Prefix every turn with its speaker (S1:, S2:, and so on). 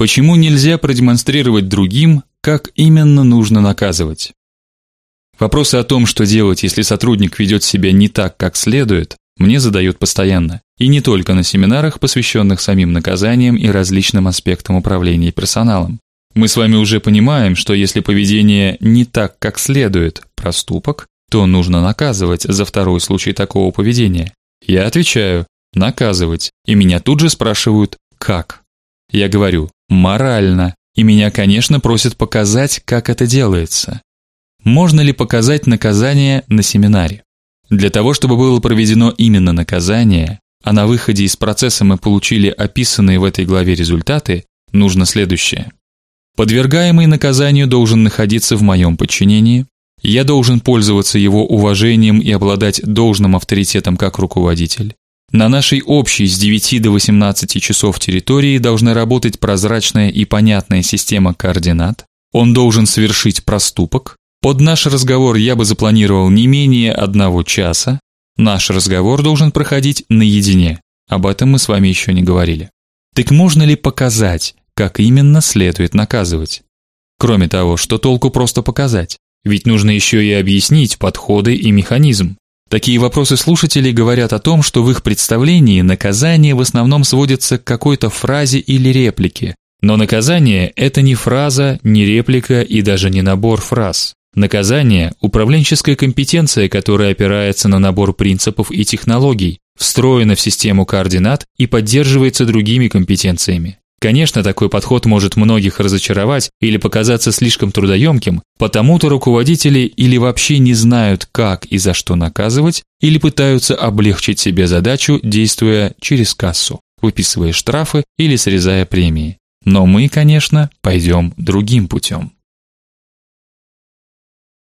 S1: Почему нельзя продемонстрировать другим, как именно нужно наказывать? Вопросы о том, что делать, если сотрудник ведет себя не так, как следует, мне задают постоянно, и не только на семинарах, посвященных самим наказаниям и различным аспектам управления персоналом. Мы с вами уже понимаем, что если поведение не так, как следует, проступок, то нужно наказывать за второй случай такого поведения. Я отвечаю: наказывать. И меня тут же спрашивают: как? Я говорю: морально. И меня, конечно, просят показать, как это делается. Можно ли показать наказание на семинаре? Для того, чтобы было проведено именно наказание, а на выходе из процесса мы получили описанные в этой главе результаты, нужно следующее. Подвергаемый наказанию должен находиться в моем подчинении, я должен пользоваться его уважением и обладать должным авторитетом как руководитель. На нашей общей с 9 до 18 часов территории должна работать прозрачная и понятная система координат. Он должен совершить проступок, под наш разговор я бы запланировал не менее одного часа. Наш разговор должен проходить наедине. Об этом мы с вами еще не говорили. Так можно ли показать, как именно следует наказывать? Кроме того, что толку просто показать? Ведь нужно еще и объяснить подходы и механизм. Такие вопросы слушателей говорят о том, что в их представлении наказание в основном сводится к какой-то фразе или реплике. Но наказание это не фраза, не реплика и даже не набор фраз. Наказание управленческая компетенция, которая опирается на набор принципов и технологий, встроена в систему координат и поддерживается другими компетенциями. Конечно, такой подход может многих разочаровать или показаться слишком трудоемким, потому-то руководители или вообще не знают, как и за что наказывать, или пытаются облегчить себе задачу, действуя через кассу, выписывая штрафы или срезая премии. Но мы, конечно, пойдем другим путем.